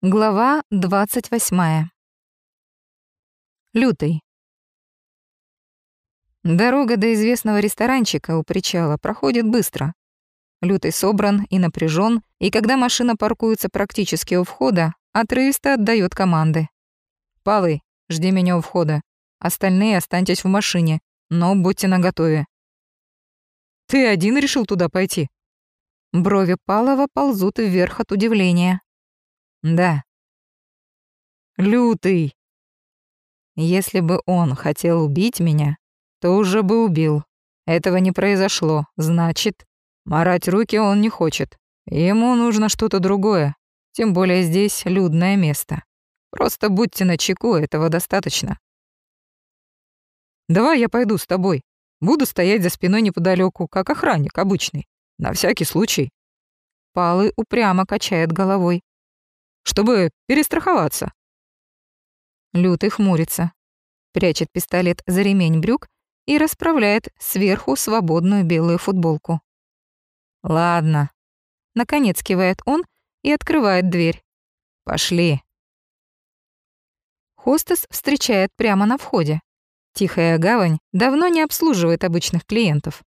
Глава 28. Лютый. Дорога до известного ресторанчика у причала проходит быстро. Лютый собран и напряжен, и когда машина паркуется практически у входа, отрывисто отдает команды. «Палы, жди меня у входа. Остальные останьтесь в машине, но будьте наготове». «Ты один решил туда пойти?» Брови Палова ползут вверх от удивления. Да. Лютый. Если бы он хотел убить меня, то уже бы убил. Этого не произошло. Значит, марать руки он не хочет. Ему нужно что-то другое. Тем более здесь людное место. Просто будьте начеку, этого достаточно. Давай я пойду с тобой. Буду стоять за спиной неподалеку, как охранник обычный. На всякий случай. Палы упрямо качает головой чтобы перестраховаться. Лютый хмурится, прячет пистолет за ремень брюк и расправляет сверху свободную белую футболку. «Ладно». Наконец кивает он и открывает дверь. «Пошли». Хостес встречает прямо на входе. Тихая гавань давно не обслуживает обычных клиентов.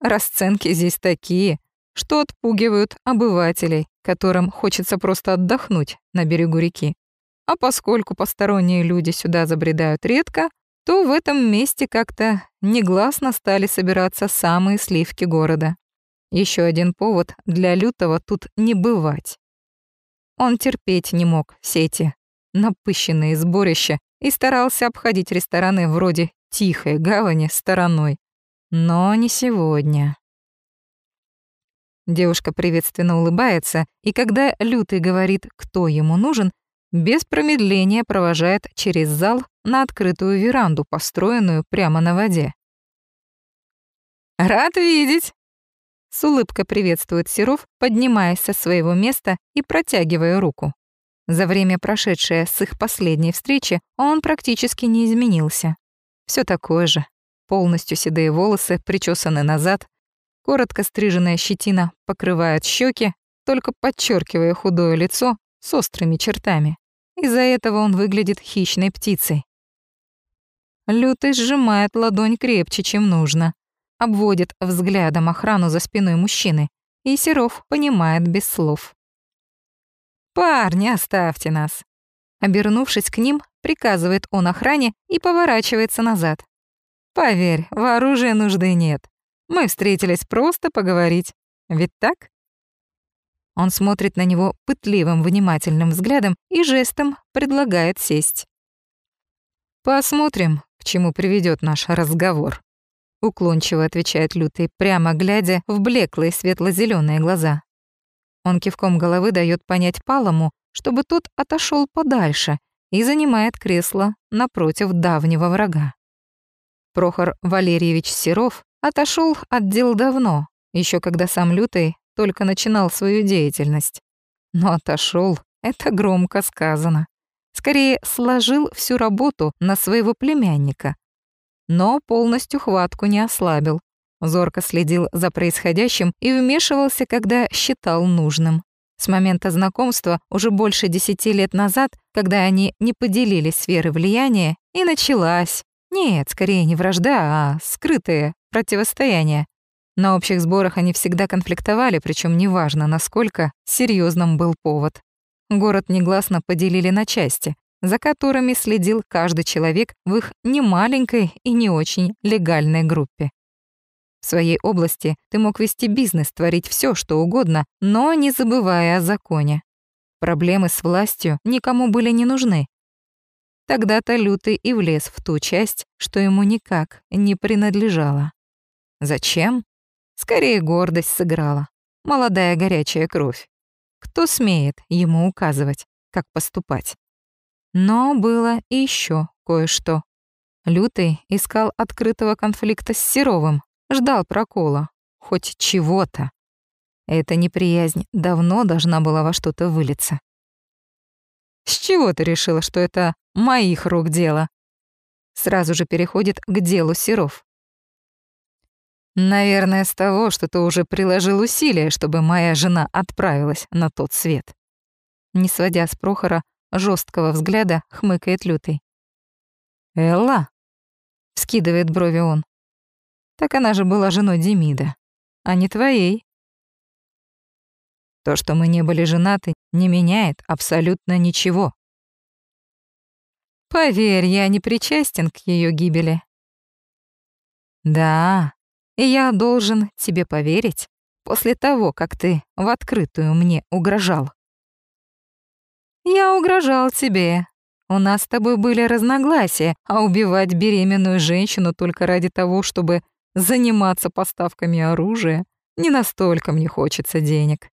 Расценки здесь такие, что отпугивают обывателей, которым хочется просто отдохнуть на берегу реки. А поскольку посторонние люди сюда забредают редко, то в этом месте как-то негласно стали собираться самые сливки города. Еще один повод для Лютого тут не бывать. Он терпеть не мог все эти напыщенные сборища и старался обходить рестораны вроде «Тихой гавани» стороной. Но не сегодня. Девушка приветственно улыбается, и когда Лютый говорит, кто ему нужен, без промедления провожает через зал на открытую веранду, построенную прямо на воде. «Рад видеть!» С улыбкой приветствует Серов, поднимаясь со своего места и протягивая руку. За время, прошедшее с их последней встречи, он практически не изменился. Все такое же. Полностью седые волосы, причесаны назад, Коротко стриженная щетина покрывает щеки, только подчеркивая худое лицо с острыми чертами. Из-за этого он выглядит хищной птицей. Лютый сжимает ладонь крепче, чем нужно, обводит взглядом охрану за спиной мужчины, и Серов понимает без слов. «Парни, оставьте нас!» Обернувшись к ним, приказывает он охране и поворачивается назад. «Поверь, в оружии нужды нет. Мы встретились просто поговорить. Ведь так? Он смотрит на него пытливым, внимательным взглядом и жестом предлагает сесть. «Посмотрим, к чему приведет наш разговор», — уклончиво отвечает Лютый, прямо глядя в блеклые светло зеленые глаза. Он кивком головы дает понять Палому, чтобы тот отошел подальше и занимает кресло напротив давнего врага. Прохор Валерьевич Серов Отошел от дел давно, еще когда сам Лютый только начинал свою деятельность. Но отошел это громко сказано. Скорее, сложил всю работу на своего племянника. Но полностью хватку не ослабил. Зорко следил за происходящим и вмешивался, когда считал нужным. С момента знакомства уже больше десяти лет назад, когда они не поделились сферы влияния, и началась. Нет, скорее не вражда, а скрытые противостояние. На общих сборах они всегда конфликтовали, причем неважно, насколько серьезным был повод. Город негласно поделили на части, за которыми следил каждый человек в их немаленькой и не очень легальной группе. В своей области ты мог вести бизнес, творить все, что угодно, но не забывая о законе. Проблемы с властью никому были не нужны. Тогда-то Лютый и влез в ту часть, что ему никак не принадлежала. Зачем? Скорее гордость сыграла. Молодая горячая кровь. Кто смеет ему указывать, как поступать? Но было и еще кое-что. Лютый искал открытого конфликта с Серовым, ждал прокола, хоть чего-то. Эта неприязнь давно должна была во что-то вылиться. «С чего ты решила, что это моих рук дело?» Сразу же переходит к делу Серов. Наверное, с того, что ты уже приложил усилия, чтобы моя жена отправилась на тот свет. Не сводя с Прохора жесткого взгляда, хмыкает Лютый. «Элла?» — скидывает брови он. «Так она же была женой Демида, а не твоей». То, что мы не были женаты, не меняет абсолютно ничего. Поверь, я не причастен к ее гибели. Да, и я должен тебе поверить после того, как ты в открытую мне угрожал. Я угрожал тебе. У нас с тобой были разногласия, а убивать беременную женщину только ради того, чтобы заниматься поставками оружия, не настолько мне хочется денег.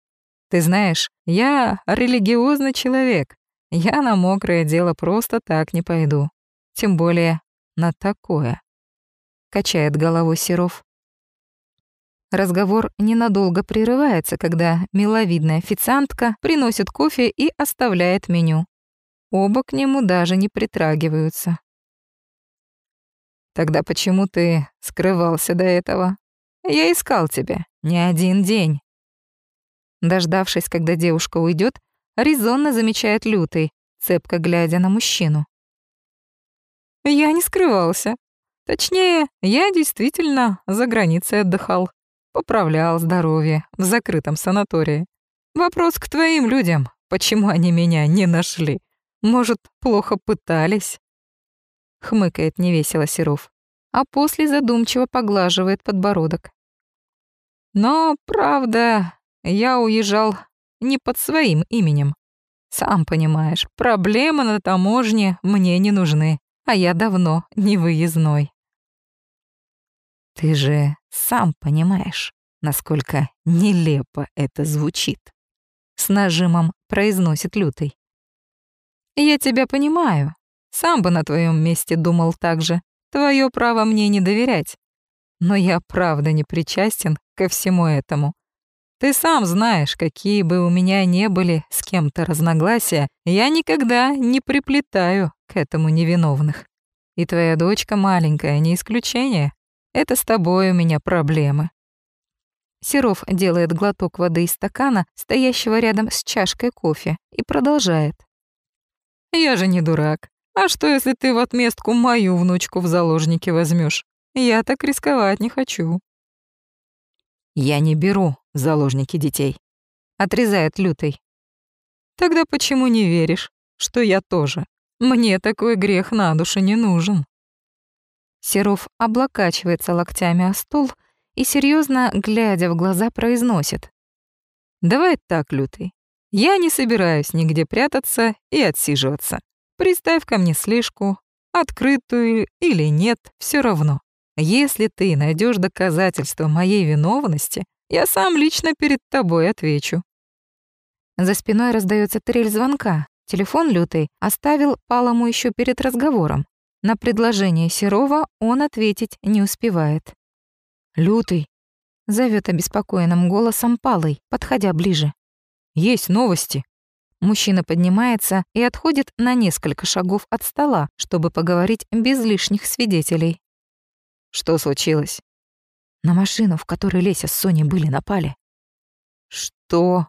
Ты знаешь, я религиозный человек. Я на мокрое дело просто так не пойду. Тем более на такое. Качает головой Серов. Разговор ненадолго прерывается, когда миловидная официантка приносит кофе и оставляет меню. Оба к нему даже не притрагиваются. «Тогда почему ты скрывался до этого? Я искал тебя не один день». Дождавшись, когда девушка уйдет, резонно замечает Лютый, цепко глядя на мужчину. «Я не скрывался. Точнее, я действительно за границей отдыхал. Поправлял здоровье в закрытом санатории. Вопрос к твоим людям, почему они меня не нашли? Может, плохо пытались?» Хмыкает невесело Серов, а после задумчиво поглаживает подбородок. «Но, правда, я уезжал не под своим именем. Сам понимаешь, проблемы на таможне мне не нужны, а я давно не выездной. Ты же сам понимаешь, насколько нелепо это звучит. С нажимом произносит Лютый. Я тебя понимаю. Сам бы на твоем месте думал так же. Твое право мне не доверять. Но я правда не причастен ко всему этому. Ты сам знаешь, какие бы у меня не были с кем-то разногласия, я никогда не приплетаю к этому невиновных. И твоя дочка маленькая, не исключение. Это с тобой у меня проблемы. Серов делает глоток воды из стакана, стоящего рядом с чашкой кофе, и продолжает. «Я же не дурак. А что, если ты в отместку мою внучку в заложники возьмешь? Я так рисковать не хочу». «Я не беру заложники детей», — отрезает Лютый. «Тогда почему не веришь, что я тоже? Мне такой грех на душу не нужен». Серов облокачивается локтями о стол и, серьезно глядя в глаза, произносит. «Давай так, Лютый. Я не собираюсь нигде прятаться и отсиживаться. Приставь ко мне слежку, открытую или нет, все равно. Если ты найдешь доказательства моей виновности, я сам лично перед тобой отвечу». За спиной раздается трель звонка. Телефон лютый оставил Палому еще перед разговором. На предложение Серова он ответить не успевает. «Лютый», — зовет обеспокоенным голосом Палый, подходя ближе. «Есть новости». Мужчина поднимается и отходит на несколько шагов от стола, чтобы поговорить без лишних свидетелей. Что случилось? На машину, в которой Леся с Соней были, напали. Что?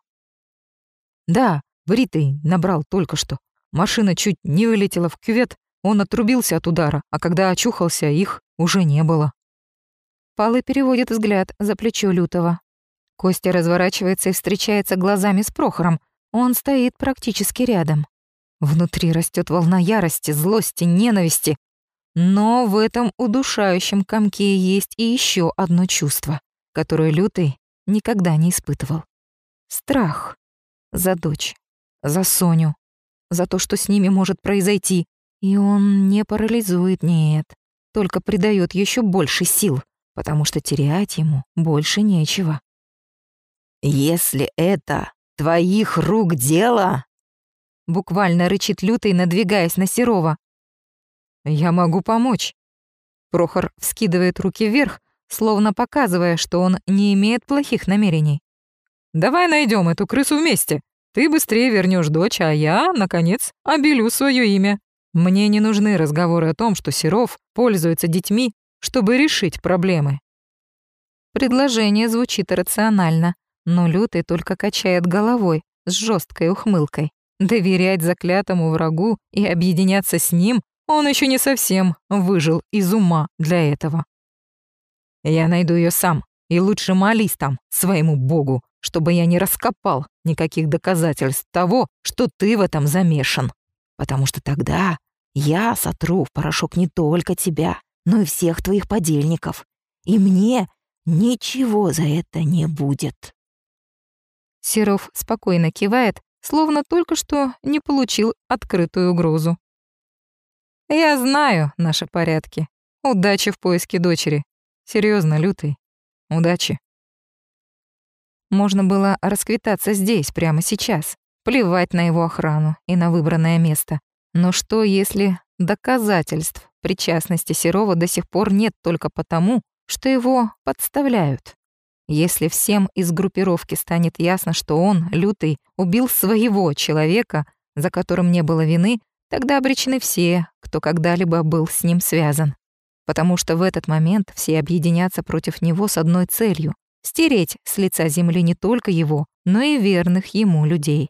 Да, бритый набрал только что. Машина чуть не вылетела в кювет, он отрубился от удара, а когда очухался, их уже не было. Палы переводит взгляд за плечо Лютого. Костя разворачивается и встречается глазами с Прохором. Он стоит практически рядом. Внутри растет волна ярости, злости, ненависти. Но в этом удушающем комке есть и еще одно чувство, которое Лютый никогда не испытывал. Страх за дочь, за Соню, за то, что с ними может произойти. И он не парализует, нет, только придает еще больше сил, потому что терять ему больше нечего. «Если это твоих рук дело...» Буквально рычит Лютый, надвигаясь на Серова. «Я могу помочь». Прохор вскидывает руки вверх, словно показывая, что он не имеет плохих намерений. «Давай найдем эту крысу вместе. Ты быстрее вернешь дочь, а я, наконец, обелю свое имя. Мне не нужны разговоры о том, что Серов пользуется детьми, чтобы решить проблемы». Предложение звучит рационально, но Лютый только качает головой с жесткой ухмылкой. доверять заклятому врагу и объединяться с ним, он еще не совсем выжил из ума для этого. Я найду ее сам, и лучше молись там своему богу, чтобы я не раскопал никаких доказательств того, что ты в этом замешан. Потому что тогда я сотру в порошок не только тебя, но и всех твоих подельников. И мне ничего за это не будет. Серов спокойно кивает, словно только что не получил открытую угрозу. «Я знаю наши порядки. Удачи в поиске дочери. Серьезно, лютый. Удачи». Можно было расквитаться здесь, прямо сейчас, плевать на его охрану и на выбранное место. Но что, если доказательств причастности Серова до сих пор нет только потому, что его подставляют? Если всем из группировки станет ясно, что он, Лютый, убил своего человека, за которым не было вины, тогда обречены все, кто когда-либо был с ним связан. Потому что в этот момент все объединятся против него с одной целью — стереть с лица земли не только его, но и верных ему людей.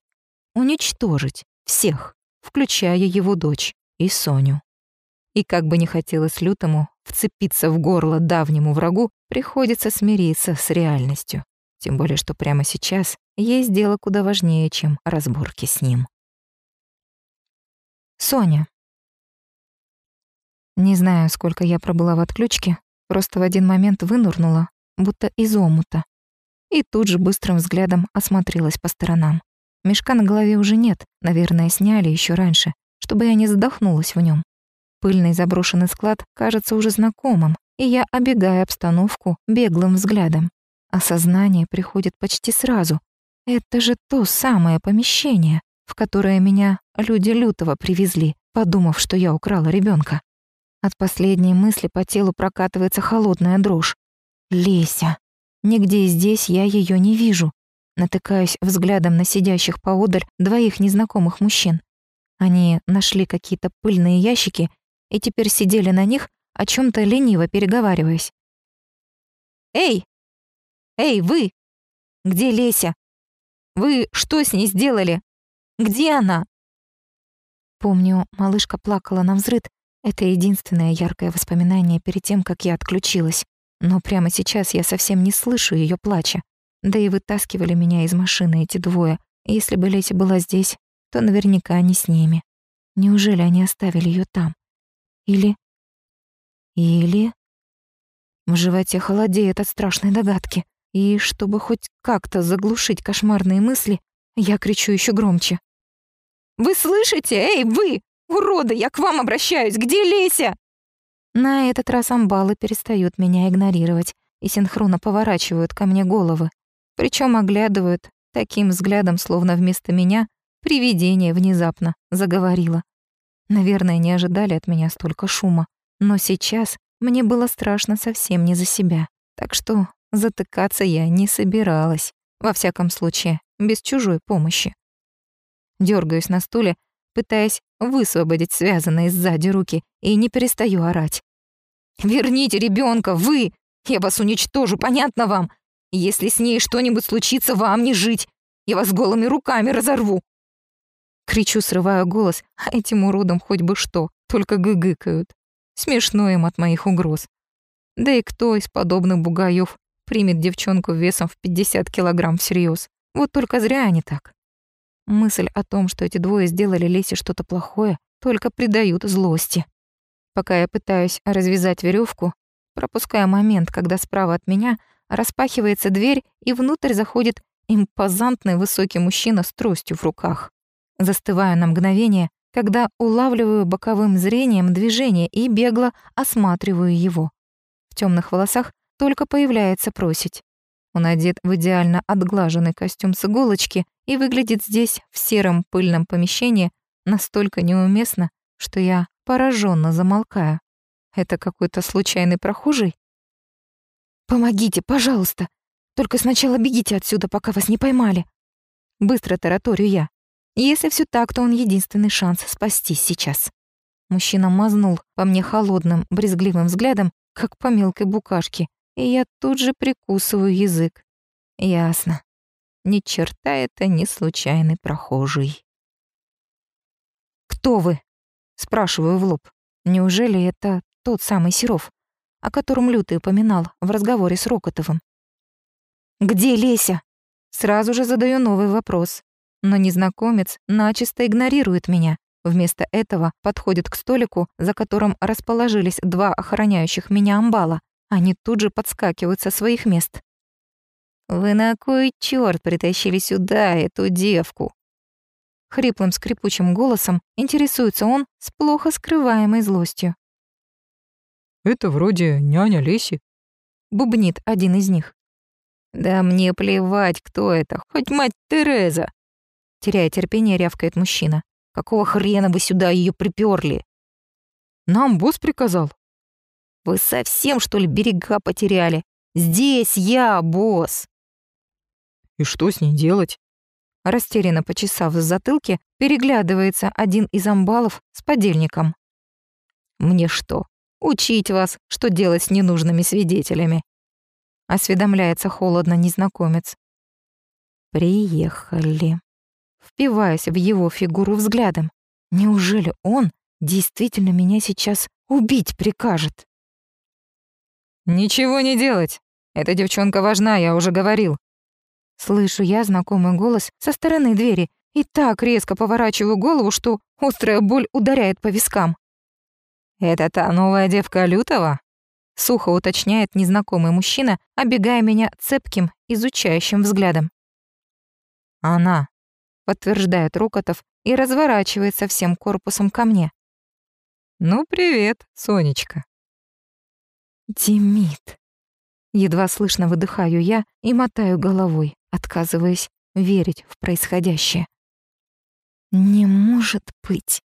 Уничтожить всех, включая его дочь и Соню. И как бы не хотелось Лютому вцепиться в горло давнему врагу, приходится смириться с реальностью. Тем более, что прямо сейчас есть дело куда важнее, чем разборки с ним. Соня. Не знаю, сколько я пробыла в отключке, просто в один момент вынурнула, будто из омута. И тут же быстрым взглядом осмотрелась по сторонам. Мешка на голове уже нет, наверное, сняли еще раньше, чтобы я не задохнулась в нем. Пыльный заброшенный склад кажется уже знакомым, и я обегаю обстановку беглым взглядом. Осознание приходит почти сразу. Это же то самое помещение, в которое меня люди лютого привезли, подумав, что я украла ребенка. От последней мысли по телу прокатывается холодная дрожь. Леся. Нигде здесь я ее не вижу. Натыкаюсь взглядом на сидящих поодаль двоих незнакомых мужчин. Они нашли какие-то пыльные ящики и теперь сидели на них, о чем то лениво переговариваясь. «Эй! Эй, вы! Где Леся? Вы что с ней сделали? Где она?» Помню, малышка плакала на взрыд. Это единственное яркое воспоминание перед тем, как я отключилась. Но прямо сейчас я совсем не слышу ее плача. Да и вытаскивали меня из машины эти двое. Если бы Леся была здесь, то наверняка не с ними. Неужели они оставили ее там? Или... Или... В животе холодеет от страшной догадки. И чтобы хоть как-то заглушить кошмарные мысли, я кричу еще громче. «Вы слышите? Эй, вы! Уроды, я к вам обращаюсь! Где Леся?» На этот раз амбалы перестают меня игнорировать и синхронно поворачивают ко мне головы. Причем оглядывают таким взглядом, словно вместо меня привидение внезапно заговорило. Наверное, не ожидали от меня столько шума. Но сейчас мне было страшно совсем не за себя. Так что затыкаться я не собиралась. Во всяком случае, без чужой помощи. Дёргаюсь на стуле, пытаясь высвободить связанные сзади руки, и не перестаю орать. «Верните ребенка, вы! Я вас уничтожу, понятно вам? Если с ней что-нибудь случится, вам не жить! Я вас голыми руками разорву!» Кричу, срывая голос, а этим уродам хоть бы что, только гыгыкают. Смешно им от моих угроз. Да и кто из подобных бугаев примет девчонку весом в 50 килограмм всерьез? Вот только зря они так. Мысль о том, что эти двое сделали Лесе что-то плохое, только придают злости. Пока я пытаюсь развязать веревку, пропуская момент, когда справа от меня распахивается дверь, и внутрь заходит импозантный высокий мужчина с тростью в руках. Застываю на мгновение, когда улавливаю боковым зрением движение и бегло осматриваю его. В темных волосах только появляется просить. Он одет в идеально отглаженный костюм с иголочки и выглядит здесь, в сером пыльном помещении, настолько неуместно, что я пораженно замолкаю. Это какой-то случайный прохожий? «Помогите, пожалуйста! Только сначала бегите отсюда, пока вас не поймали!» Быстро тараторю я. Если все так, то он единственный шанс спастись сейчас. Мужчина мазнул по мне холодным, брезгливым взглядом, как по мелкой букашке, и я тут же прикусываю язык. Ясно. Ни черта это не случайный прохожий. «Кто вы?» — спрашиваю в лоб. Неужели это тот самый Серов, о котором Лютый упоминал в разговоре с Рокотовым? «Где Леся?» Сразу же задаю новый вопрос. Но незнакомец начисто игнорирует меня. Вместо этого подходит к столику, за которым расположились два охраняющих меня амбала. Они тут же подскакивают со своих мест. «Вы на кой чёрт притащили сюда эту девку?» Хриплым скрипучим голосом интересуется он с плохо скрываемой злостью. «Это вроде няня Леси», — бубнит один из них. «Да мне плевать, кто это, хоть мать Тереза!» Теряя терпение, рявкает мужчина. «Какого хрена вы сюда ее приперли? «Нам босс приказал». «Вы совсем, что ли, берега потеряли? Здесь я, босс!» И что с ней делать? Растерянно почесав в затылке, переглядывается один из амбалов с подельником. «Мне что, учить вас, что делать с ненужными свидетелями?» Осведомляется холодно незнакомец. «Приехали». Впиваясь в его фигуру взглядом. Неужели он действительно меня сейчас убить прикажет? «Ничего не делать. Эта девчонка важна, я уже говорил. Слышу я знакомый голос со стороны двери и так резко поворачиваю голову, что острая боль ударяет по вискам. «Это та новая девка Лютова?» Сухо уточняет незнакомый мужчина, обегая меня цепким, изучающим взглядом. «Она», — подтверждает Рокотов и разворачивается всем корпусом ко мне. «Ну, привет, Сонечка». «Демид». Едва слышно выдыхаю я и мотаю головой отказываясь верить в происходящее. Не может быть.